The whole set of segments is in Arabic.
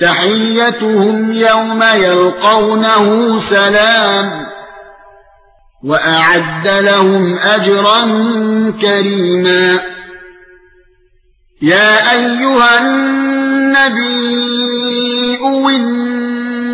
تحيتهم يوم يلقونه سلام وأعد لهم أجرا كريما. يا أيها النبي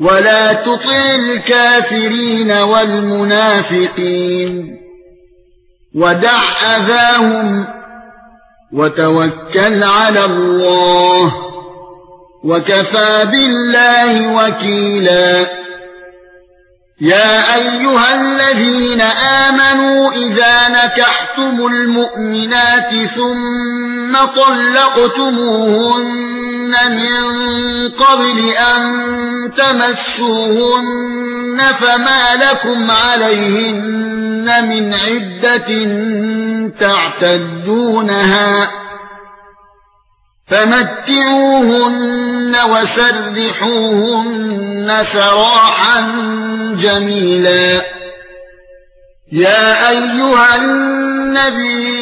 ولا تطع الكافرين والمنافقين. ودع أذاهم وتوكل على الله وكفى بالله وكيلا. يا أيها الذين آمنوا إذا نكحتم المؤمنات ثم طلقتموهن قبل أن تمسوهن فما لكم عليهن من عدة تعتدونها فمتعوهن وسرحوهن سراحا جميلا. يا أيها النبي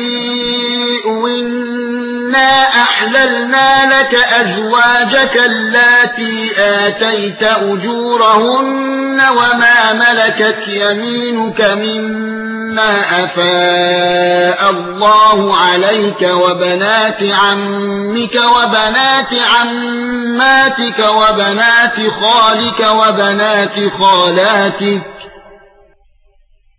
إنا أحللنا لك أزواجك اللاتي آتيت أجورهن وما ملكت يمينك مما أفاء الله عليك وبنات عمك وبنات عماتك وبنات خالك وبنات خالاتك